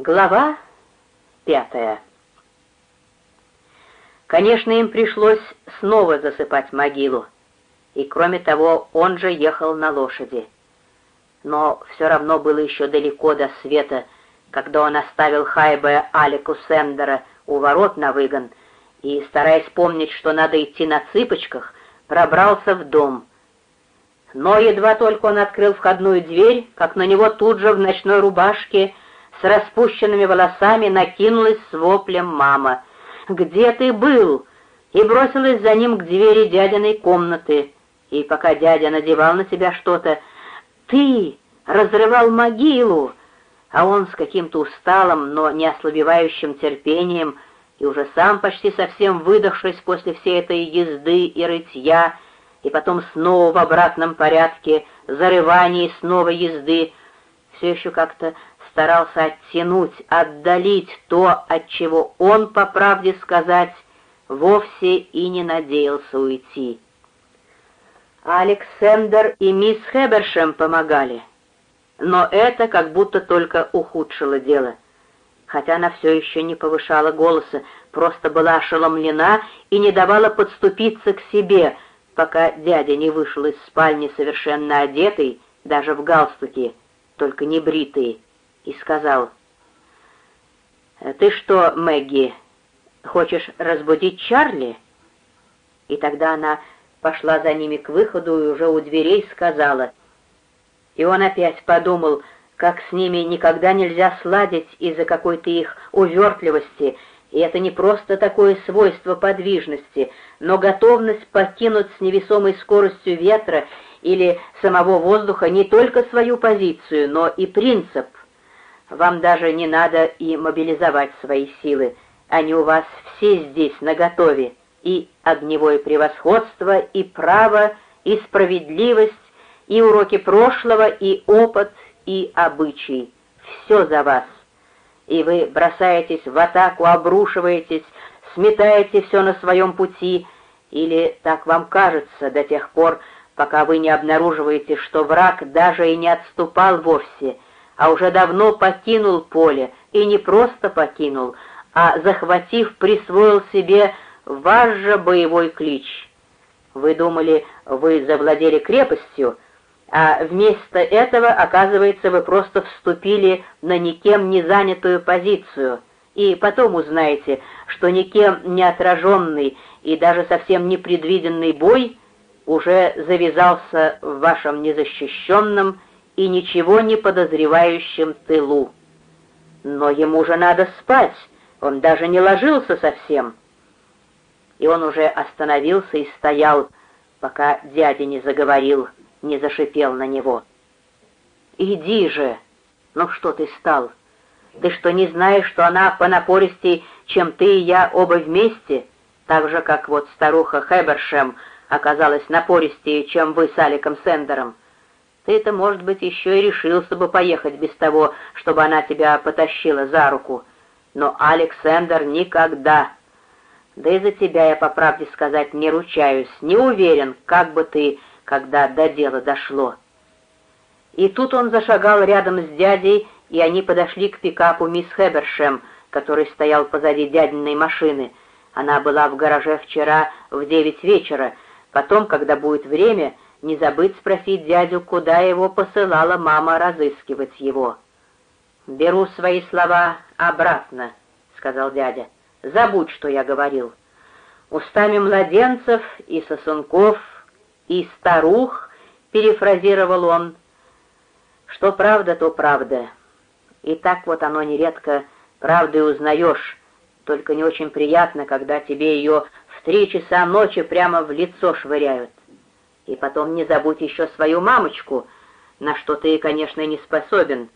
Глава пятая Конечно, им пришлось снова засыпать могилу, и кроме того, он же ехал на лошади. Но все равно было еще далеко до света, когда он оставил Хайбе Алику Сендера у ворот на выгон и, стараясь помнить, что надо идти на цыпочках, пробрался в дом. Но едва только он открыл входную дверь, как на него тут же в ночной рубашке с распущенными волосами накинулась с воплем мама. «Где ты был?» и бросилась за ним к двери дядиной комнаты. И пока дядя надевал на себя что-то, «Ты разрывал могилу!» А он с каким-то усталым, но не ослабевающим терпением и уже сам почти совсем выдохшись после всей этой езды и рытья, и потом снова в обратном порядке, зарывания и снова езды, все еще как-то старался оттянуть, отдалить то, от чего он, по правде сказать, вовсе и не надеялся уйти. Александр и мисс Хебершем помогали, но это как будто только ухудшило дело. Хотя она все еще не повышала голоса, просто была ошеломлена и не давала подступиться к себе, пока дядя не вышел из спальни совершенно одетый, даже в галстуке, только не бритый, и сказал, «Ты что, Мэгги, хочешь разбудить Чарли?» И тогда она пошла за ними к выходу и уже у дверей сказала. И он опять подумал, как с ними никогда нельзя сладить из-за какой-то их увертливости, и это не просто такое свойство подвижности, но готовность покинуть с невесомой скоростью ветра или самого воздуха не только свою позицию, но и принцип, вам даже не надо и мобилизовать свои силы. Они у вас все здесь наготове. И огневое превосходство, и право, и справедливость, и уроки прошлого, и опыт, и обычай. Все за вас. И вы бросаетесь в атаку, обрушиваетесь, сметаете все на своем пути, или так вам кажется до тех пор, пока вы не обнаруживаете, что враг даже и не отступал вовсе — а уже давно покинул поле, и не просто покинул, а, захватив, присвоил себе ваш же боевой клич. Вы думали, вы завладели крепостью, а вместо этого, оказывается, вы просто вступили на никем не занятую позицию, и потом узнаете, что никем не отраженный и даже совсем непредвиденный бой уже завязался в вашем незащищенном и ничего не подозревающем тылу. Но ему же надо спать, он даже не ложился совсем. И он уже остановился и стоял, пока дядя не заговорил, не зашипел на него. «Иди же! Ну что ты стал? Ты что, не знаешь, что она понапористей, чем ты и я оба вместе, так же, как вот старуха Хебершем оказалась напористее, чем вы с Аликом Сендером?» Ты-то, может быть, еще и решился бы поехать без того, чтобы она тебя потащила за руку. Но Александр никогда. Да и за тебя я, по правде сказать, не ручаюсь, не уверен, как бы ты, когда до дела дошло. И тут он зашагал рядом с дядей, и они подошли к пикапу мисс Хебершем, который стоял позади дядиной машины. Она была в гараже вчера в девять вечера. Потом, когда будет время, не забыть спросить дядю, куда его посылала мама разыскивать его. «Беру свои слова обратно», — сказал дядя. «Забудь, что я говорил. Устами младенцев и сосунков, и старух», — перефразировал он. «Что правда, то правда. И так вот оно нередко правдой узнаешь, только не очень приятно, когда тебе ее в три часа ночи прямо в лицо швыряют. И потом не забудь еще свою мамочку, на что ты, конечно, не способен.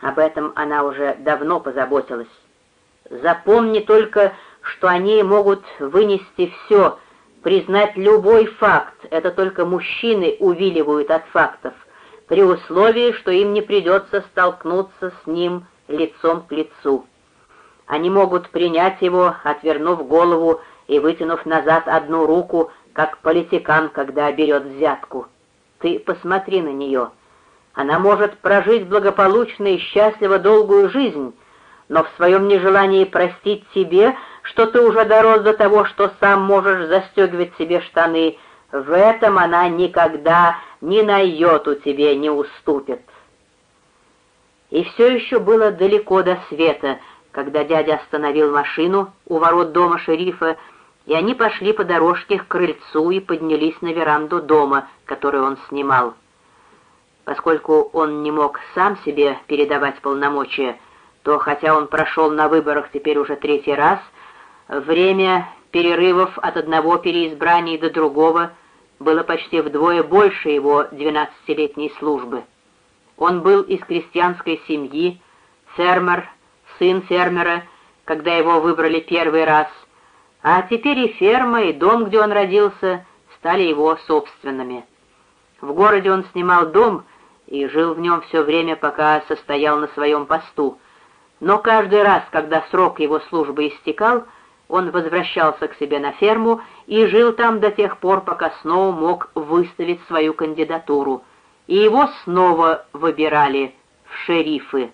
Об этом она уже давно позаботилась. Запомни только, что они могут вынести все, признать любой факт. Это только мужчины увиливают от фактов, при условии, что им не придется столкнуться с ним лицом к лицу. Они могут принять его, отвернув голову и вытянув назад одну руку, как политикан, когда берет взятку. Ты посмотри на нее. Она может прожить благополучно и счастливо долгую жизнь, но в своем нежелании простить себе, что ты уже дорос до того, что сам можешь застегивать себе штаны, в этом она никогда ни на йоту тебе не уступит. И все еще было далеко до света, когда дядя остановил машину у ворот дома шерифа, и они пошли по дорожке к крыльцу и поднялись на веранду дома, который он снимал. Поскольку он не мог сам себе передавать полномочия, то, хотя он прошел на выборах теперь уже третий раз, время перерывов от одного переизбрания до другого было почти вдвое больше его двенадцатилетней службы. Он был из крестьянской семьи, фермер, сын фермера, когда его выбрали первый раз, а теперь и ферма, и дом, где он родился, стали его собственными. В городе он снимал дом и жил в нем все время, пока состоял на своем посту, но каждый раз, когда срок его службы истекал, он возвращался к себе на ферму и жил там до тех пор, пока снова мог выставить свою кандидатуру, и его снова выбирали в шерифы.